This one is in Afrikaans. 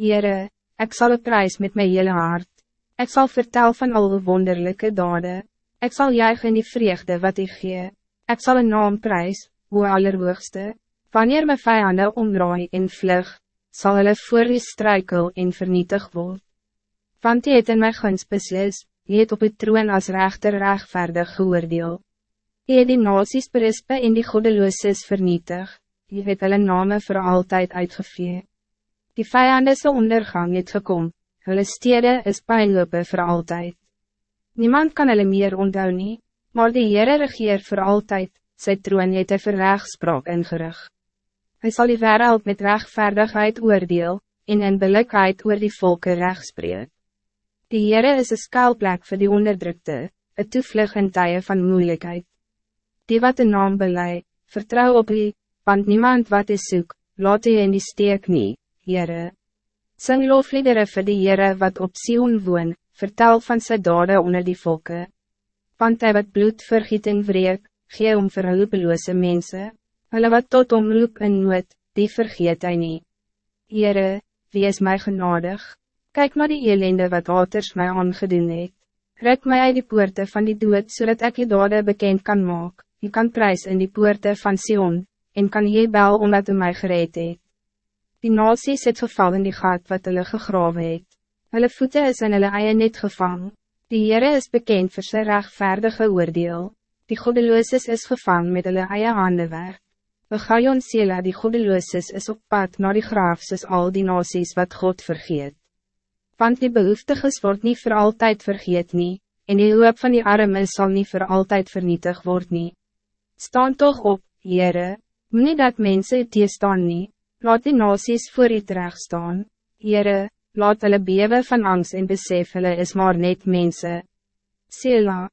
Heere, ik zal het prijs met mijn hele hart. Ik zal vertellen van alle wonderlijke daden. Ik zal juichen in die vreugde wat ik gee. Ik zal een naam prijs, hoe allerhoogste. Wanneer mijn vijanden omdraai en vlug, zal hulle voor die struikel en vernietig word. Want jy het in my guns beslis, jy het op het troon als rechter rechtvaardig geoordeel. Jy het die nasies berispe en die godelooses vernietig, jy het hulle name voor altijd uitgevee. Die vijandese ondergang het gekom, hulle stede is pijnlope voor altijd. Niemand kan hulle meer onthou nie, maar die Heere regeer voor altijd, sy troon het een verrechtspraak ingerig. Hij zal die wereld met rechtvaardigheid oordeel, en in billikheid oor die volke rechtspreek. Die Heere is een skuilplek voor die onderdrukte, een toevlug in tye van moeilijkheid. Die wat de naam belei, vertrouw op die, want niemand wat is soek, laat hy in die steek nie, Heere. Sing lofliedere vir die Heere wat op Sion woon, vertel van sy dade onder die volke. Want hy wat bloed vergiet en wreek, gee om vir hulpeloze mense, hulle wat tot omroep in nood, die vergeet hy nie. Heere, wie is mij genadig? Kijk maar die elende wat haters mij aangedoen het. Ruk mij uit die poorte van die dood, zodat ik je dade bekend kan maken. Je kan prijs in die poorte van Sion, en kan je bel omdat u mij gereed het. Die nasies het geval in die gat wat hulle gegrawe het. Hulle voete is in hulle eie net gevang. Die Heere is bekend voor sy rechtvaardige oordeel. Die godeloosis is gevang met hulle eie hande werk. Begajon Sela die godeloosis is op pad naar die graaf soos al die nasies wat God vergeet. Want die behoeftiges wordt niet voor altijd vergeet nie, en die hoop van die armen zal niet voor altijd vernietig worden. nie. Staan toch op, Heere, moet dat mensen het staan nie, laat die nasies voor u terecht staan. Heere, laat hulle bewe van angst en besef hulle is maar net mensen. Sela,